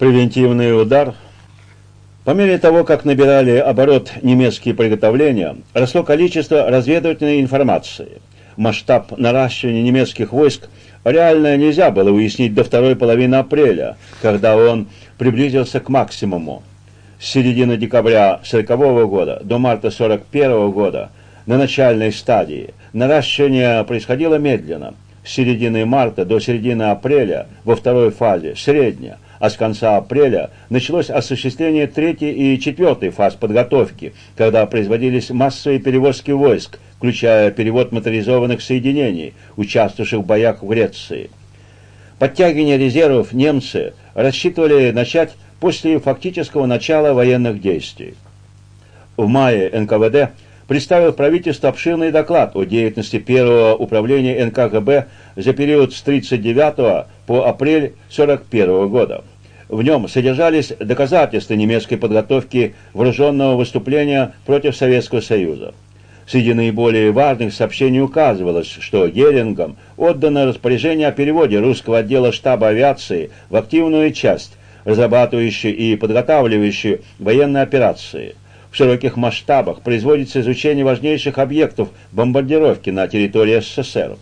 превентивный удар. По мере того, как набирали оборот немецкие приготовления, росло количество разведывательной информации. Масштаб наращивания немецких войск реально нельзя было уяснить до второй половины апреля, когда он приблизился к максимуму. С середины декабря 1940 года до марта 1941 года на начальной стадии наращивание происходило медленно. С середины марта до середины апреля во второй фазе средняя, а с конца апреля началось осуществление третьей и четвертой фаз подготовки, когда производились массовые перевозки войск, включая перевод моторизованных соединений, участвовавших в боях в Греции. Подтягивание резервов немцы рассчитывали начать после фактического начала военных действий. В мае НКВД представил правительству обширный доклад о деятельности первого управления НКГБ за период с 1939 по апрель 1941 года. В нем содержались доказательства немецкой подготовки вооруженного выступления против Советского Союза. Среди наиболее важных сообщений указывалось, что Герингом отдано распоряжение о переводе русского отдела штаба авиации в активную часть, разрабатывающую и подготавливающую военные операции. В широких масштабах производится изучение важнейших объектов бомбардировки на территории СССР.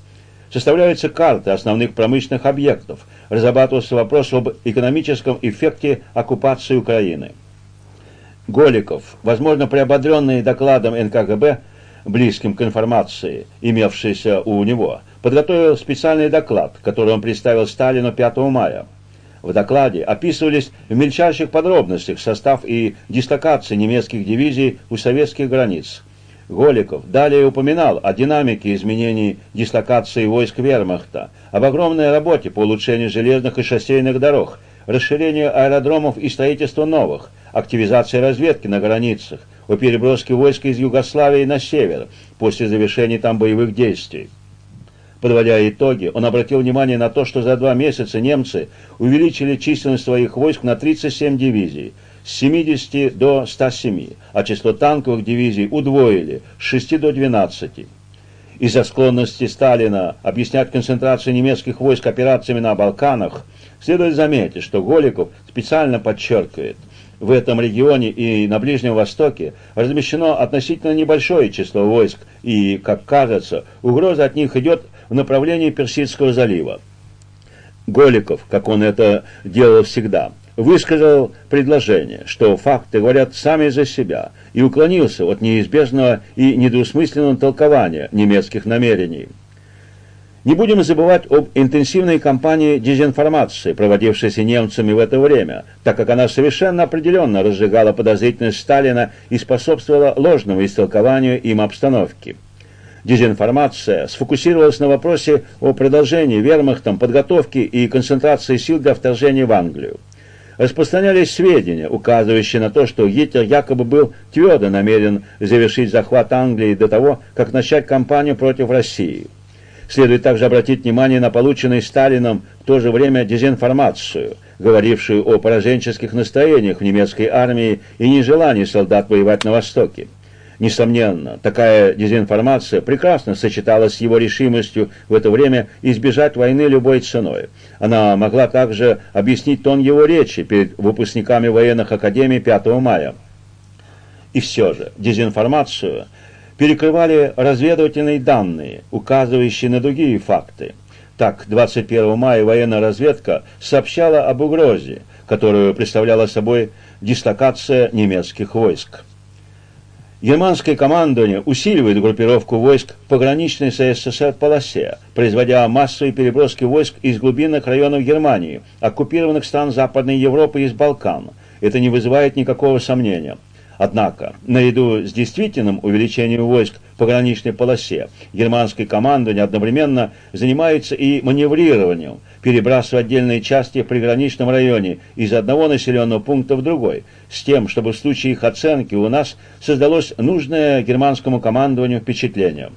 Составляются карты основных промышленных объектов, разрабатывался вопрос об экономическом эффекте оккупации Украины. Голиков, возможно, приободренный докладом НКГБ, близким к информации, имевшейся у него, подготовил специальный доклад, который он представил Сталину 5 мая. В докладе описывались в мельчайших подробностях состав и дислокации немецких дивизий у советских границ, Голиков далее упоминал о динамике изменений дислокации войск вермахта, об огромной работе по улучшению железных и шоссейных дорог, расширению аэродромов и строительству новых, активизации разведки на границах, о переброске войск из Югославии на север после завершения там боевых действий. Подводя итоги, он обратил внимание на то, что за два месяца немцы увеличили численность своих войск на 37 дивизий – с 70 до 107, а число танковых дивизий удвоили с 6 до 12. Из-за склонности Сталина объяснять концентрацию немецких войск операциями на Балканах, следует заметить, что Голиков специально подчеркивает, в этом регионе и на Ближнем Востоке размещено относительно небольшое число войск, и, как кажется, угроза от них идет в направлении Персидского залива. Голиков, как он это делал всегда, высказал предложение, что факты говорят сами за себя, и уклонился от неизбежного и недвусмысленного толкования немецких намерений. Не будем забывать об интенсивной кампании дезинформации, проводившейся немцами в это время, так как она совершенно определенно разжигала подозрительность Сталина и способствовала ложному истолкованию им обстановки. Дезинформация сфокусировалась на вопросе о продолжении вермахтом подготовки и концентрации сил для вторжения в Англию распространялись сведения, указывающие на то, что Гитлер якобы был твердо намерен завершить захват Англии до того, как начать кампанию против России. Следует также обратить внимание на полученную Сталином в то же время дезинформацию, говорившую о пораженческих настроениях в немецкой армии и нежелании солдат воевать на Востоке. Несомненно, такая дезинформация прекрасно сочеталась с его решимостью в это время избежать войны любой ценой. Она могла также объяснить тон его речи перед выпускниками военных академий 5 мая. И все же, дезинформацию перекрывали разведывательные данные, указывающие на другие факты. Так, 21 мая военная разведка сообщала об угрозе, которую представляла собой дислокация немецких войск. Германское командование усиливает группировку войск в пограничной с СССР полосе, производя массовые переброски войск из глубинных районов Германии, оккупированных стран Западной Европы и из Балкан. Это не вызывает никакого сомнения. Однако, наряду с действительным увеличением войск в пограничной полосе, германское командование одновременно занимается и маневрированием, перебрасывая отдельные части в приграничном районе из одного населенного пункта в другой, с тем, чтобы в случае их оценки у нас создалось нужное германскому командованию впечатление.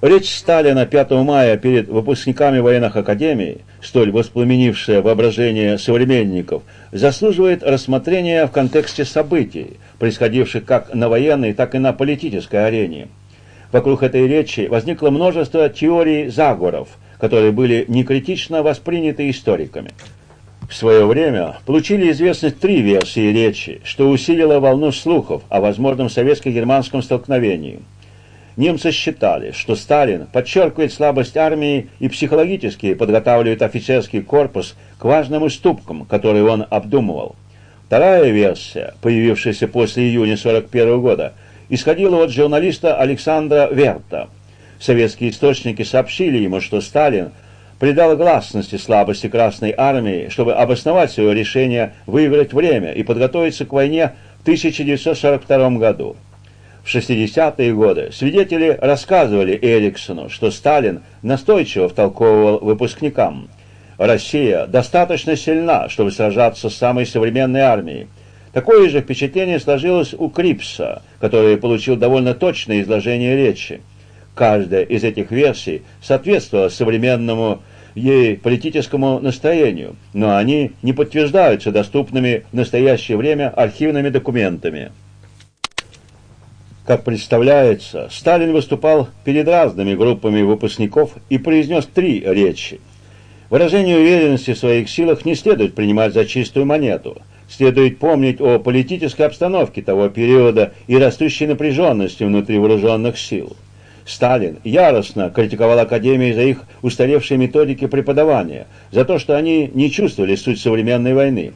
Речь Сталина 5 мая перед выпускниками военных академий, столь воспламенившая воображение современников, заслуживает рассмотрения в контексте событий, происходивших как на военной, так и на политической арене. Вокруг этой речи возникло множество теорий заговоров, которые были некритично восприняты историками. В свое время получили известность три версии речи, что усилило волну слухов о возможном советско-германском столкновении. Немцы считали, что Сталин подчеркивает слабость армии и психологически подготавливает офицерский корпус к важным уступкам, которые он обдумывал. Вторая версия, появившаяся после июня 1941 года, исходила от журналиста Александра Верта. Советские источники сообщили ему, что Сталин – придал гласности слабости Красной Армии, чтобы обосновать свое решение выиграть время и подготовиться к войне в 1942 году. В 60-е годы свидетели рассказывали Эриксону, что Сталин настойчиво втолковывал выпускникам. Россия достаточно сильна, чтобы сражаться с самой современной армией. Такое же впечатление сложилось у Крипса, который получил довольно точное изложение речи. Каждая из этих версий соответствовала современному ей политическому настроению, но они не подтверждаются доступными в настоящее время архивными документами. Как представляется, Сталин выступал перед разными группами выпускников и произнес три речи. Выражение уверенности в своих силах не следует принимать за чистую монету. Следует помнить о политической обстановке того периода и растущей напряженности внутри вооруженных сил. Сталин яростно критиковал Академии за их устаревшие методики преподавания, за то, что они не чувствовали суть современной войны.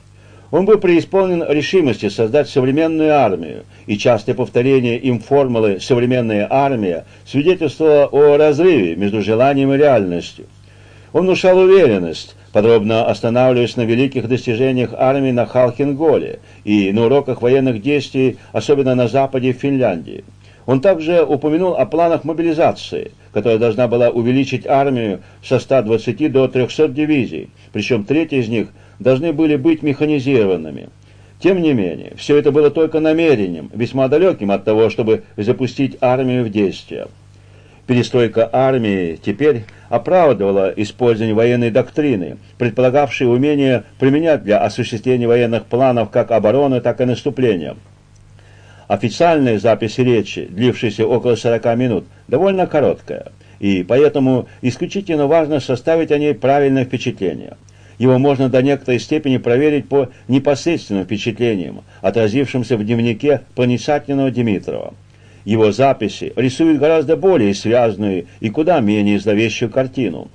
Он был преисполнен решимости создать современную армию, и частое повторение им формулы «современная армия» свидетельствовало о разрыве между желанием и реальностью. Он внушал уверенность, подробно останавливаясь на великих достижениях армии на Халхинголе и на уроках военных действий, особенно на западе Финляндии. Он также упомянул о планах мобилизации, которая должна была увеличить армию со 120 до 300 дивизий, причем треть из них должны были быть механизированными. Тем не менее, все это было только намерением, весьма далеким от того, чтобы запустить армию в действие. Перестройка армии теперь оправдывала использование военной доктрины, предполагавшей умение применять для осуществления военных планов как обороны, так и наступления. Официальная запись речи, длившаяся около 40 минут, довольно короткая, и поэтому исключительно важно составить о ней правильное впечатление. Его можно до некоторой степени проверить по непосредственным впечатлениям, отразившимся в дневнике проницательного Димитрова. Его записи рисуют гораздо более связанную и куда менее зловещую картину.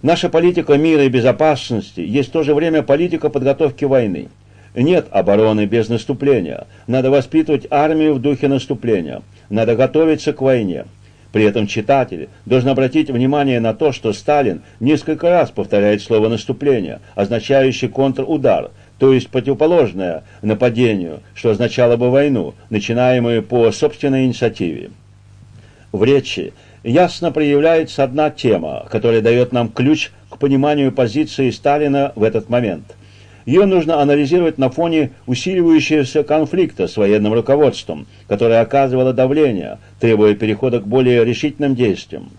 Наша политика мира и безопасности есть в то же время политика подготовки войны. Нет обороны без наступления. Надо воспитывать армию в духе наступления. Надо готовиться к войне. При этом читатель должен обратить внимание на то, что Сталин несколько раз повторяет слово «наступление», означающее контрудар, то есть противоположное нападению, что означало бы войну, начинаемую по собственной инициативе. В речи ясно проявляется одна тема, которая дает нам ключ к пониманию позиции Сталина в этот момент – ее нужно анализировать на фоне усиливающегося конфликта с военным руководством, которое оказывало давление, требуя перехода к более решительным действиям.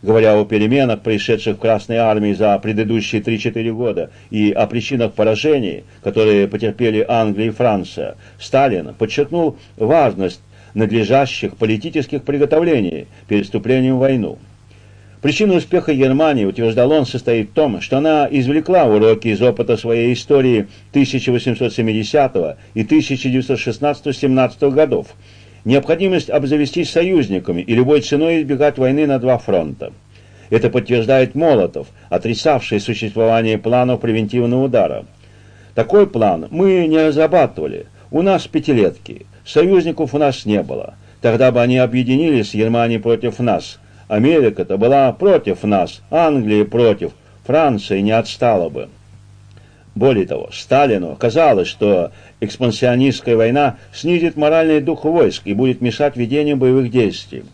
Говоря о переменах, происшедших в Красной Армии за предыдущие 3-4 года, и о причинах поражений, которые потерпели Англия и Франция, Сталин подчеркнул важность надлежащих политических приготовлений перед вступлением в войну. Причина успеха Германии, утверждал он, состоит в том, что она извлекла уроки из опыта своей истории 1870 и 1916-17 годов, необходимость обзавестись союзниками и любой ценой избегать войны на два фронта. Это подтверждает Молотов, отрицавший существование планов превентивного удара. Такой план мы не разрабатывали. У нас пятилетки. Союзников у нас не было. Тогда бы они объединились с Германией против нас – Америка-то была против нас, Англия против, Франция не отстала бы. Более того, Сталину казалось, что экспансионистская война снизит моральный дух войск и будет мешать ведению боевых действий.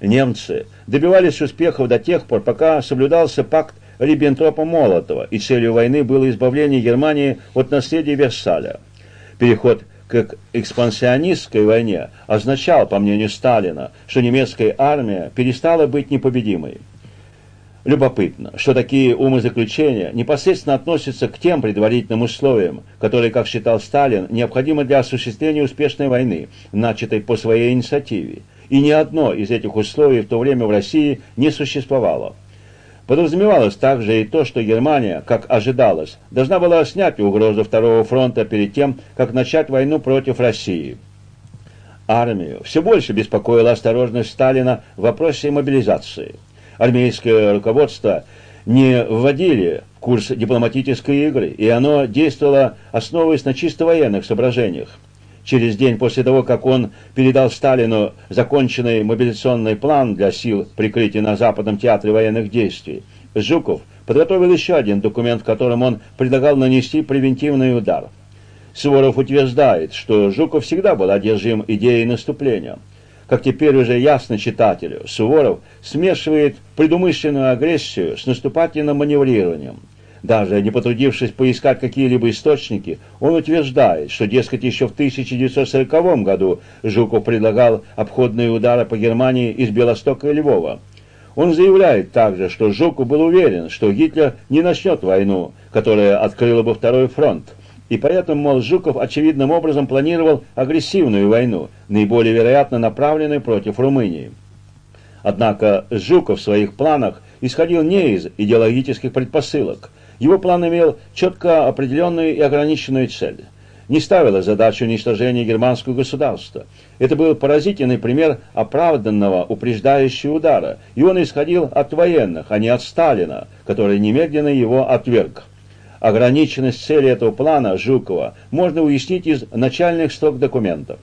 Немцы добивались успехов до тех пор, пока соблюдался пакт Риббентропа-Молотова, и целью войны было избавление Германии от наследия Версаля. Переход к экспансионистской войне означал, по мнению Сталина, что немецкая армия перестала быть непобедимой. Любопытно, что такие умозаключения непосредственно относятся к тем предварительным условиям, которые, как считал Сталин, необходимы для осуществления успешной войны, начатой по своей инициативе. И ни одно из этих условий в то время в России не существовало. Подразумевалось также и то, что Германия, как ожидалось, должна была снять угрозу Второго фронта перед тем, как начать войну против России. Армию все больше беспокоила осторожность Сталина в вопросе мобилизации. Армейское руководство не вводили в курс дипломатической игры, и оно действовало, основываясь на чисто военных соображениях. Через день после того, как он передал Сталину законченный мобилизационный план для сил прикрытия на Западном театре военных действий, Жуков подготовил еще один документ, в котором он предлагал нанести превентивный удар. Суворов утверждает, что Жуков всегда был одержим идеей наступления. Как теперь уже ясно читателю, Суворов смешивает предумышленную агрессию с наступательным маневрированием. Даже не потрудившись поискать какие-либо источники, он утверждает, что, дескать, еще в 1940 году Жуков предлагал обходные удары по Германии из Белостока и Львова. Он заявляет также, что Жуков был уверен, что Гитлер не начнет войну, которая открыла бы второй фронт, и поэтому, мол, Жуков очевидным образом планировал агрессивную войну, наиболее вероятно направленную против Румынии. Однако Жуков в своих планах исходил не из идеологических предпосылок – его план имел четко определенную и ограниченную цель. Не ставила задачу уничтожения германского государства. Это был поразительный пример оправданного упреждающего удара, и он исходил от военных, а не от Сталина, который немедленно его отверг. Ограниченность цели этого плана Жукова можно уяснить из начальных строк документов.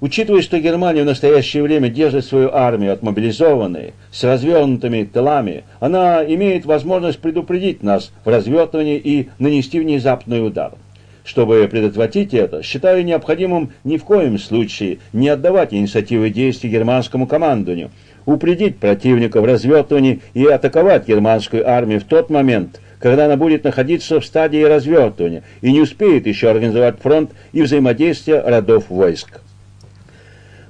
Учитывая, что Германия в настоящее время держит свою армию отмобилизованной, с развернутыми тылами, она имеет возможность предупредить нас в развертывании и нанести внезапный удар. Чтобы предотвратить это, считаю необходимым ни в коем случае не отдавать инициативы действий германскому командованию, упредить противника в развертывании и атаковать германскую армию в тот момент, когда она будет находиться в стадии развертывания и не успеет еще организовать фронт и взаимодействие родов войск.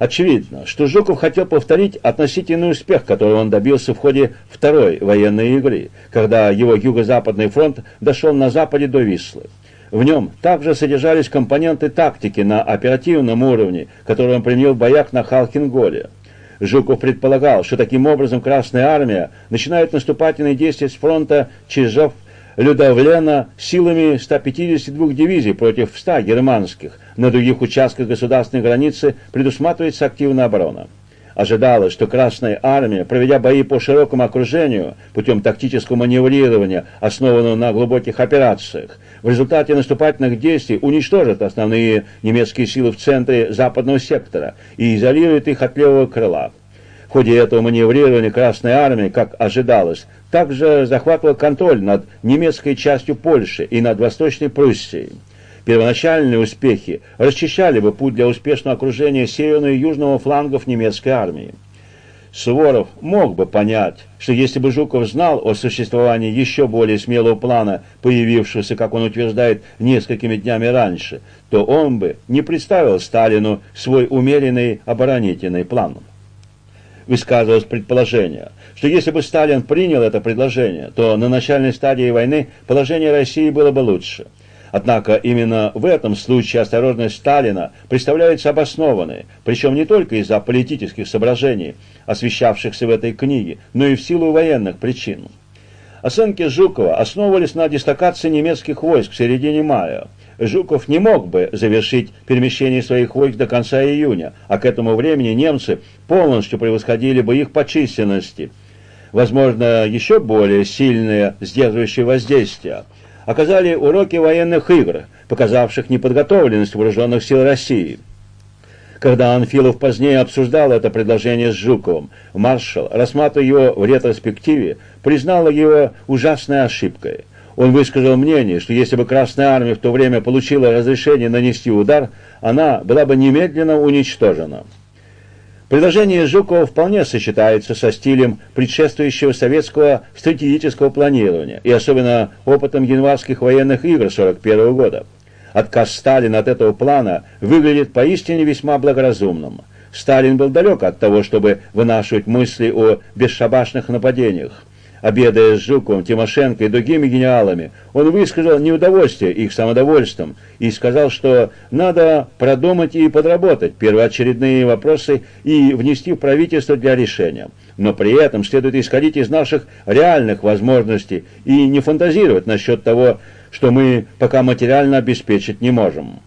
Очевидно, что Жуков хотел повторить относительный успех, который он добился в ходе второй военной игры, когда его юго-западный фронт дошел на западе до Вислы. В нем также содержались компоненты тактики на оперативном уровне, которые он применил в боях на Халкинголе. Жуков предполагал, что таким образом Красная Армия начинает наступательные действия с фронта Чижов Людовлена силами 152 дивизий против 100 германских. На других участках государственной границы предусматривается активная оборона. Ожидалось, что Красная Армия, проведя бои по широкому окружению путем тактического маневрирования, основанного на глубоких операциях, в результате наступательных действий уничтожит основные немецкие силы в центре западного сектора и изолирует их от левого крыла. В ходе этого маневрирования Красной Армии, как ожидалось, также захватывал контроль над немецкой частью Польши и над Восточной Пруссией. Первоначальные успехи расчищали бы путь для успешного окружения северного и южного флангов немецкой армии. Суворов мог бы понять, что если бы Жуков знал о существовании еще более смелого плана, появившегося, как он утверждает, несколькими днями раньше, то он бы не представил Сталину свой умеренный оборонительный план высказывалось предположение, что если бы Сталин принял это предложение, то на начальной стадии войны положение России было бы лучше. Однако именно в этом случае осторожность Сталина представляется обоснованной, причем не только из-за политических соображений, освещавшихся в этой книге, но и в силу военных причин. Оценки Жукова основывались на дислокации немецких войск в середине мая – Жуков не мог бы завершить перемещение своих войск до конца июня, а к этому времени немцы полностью превосходили бы их по численности. Возможно, еще более сильные сдерживающие воздействия оказали уроки военных игр, показавших неподготовленность вооруженных сил России. Когда Анфилов позднее обсуждал это предложение с Жуковым, маршал, рассматривая его в ретроспективе, признал его ужасной ошибкой. Он высказал мнение, что если бы Красная Армия в то время получила разрешение нанести удар, она была бы немедленно уничтожена. Предложение Жукова вполне сочетается со стилем предшествующего советского стратегического планирования и особенно опытом январских военных игр 1941 года. Отказ Сталина от этого плана выглядит поистине весьма благоразумным. Сталин был далек от того, чтобы вынашивать мысли о бесшабашных нападениях. Обедая с Жуковым, Тимошенко и другими генералами, он высказал неудовольствие их самодовольством и сказал, что надо продумать и подработать первоочередные вопросы и внести в правительство для решения. но при этом следует исходить из наших реальных возможностей и не фантазировать насчет того, что мы пока материально обеспечить не можем.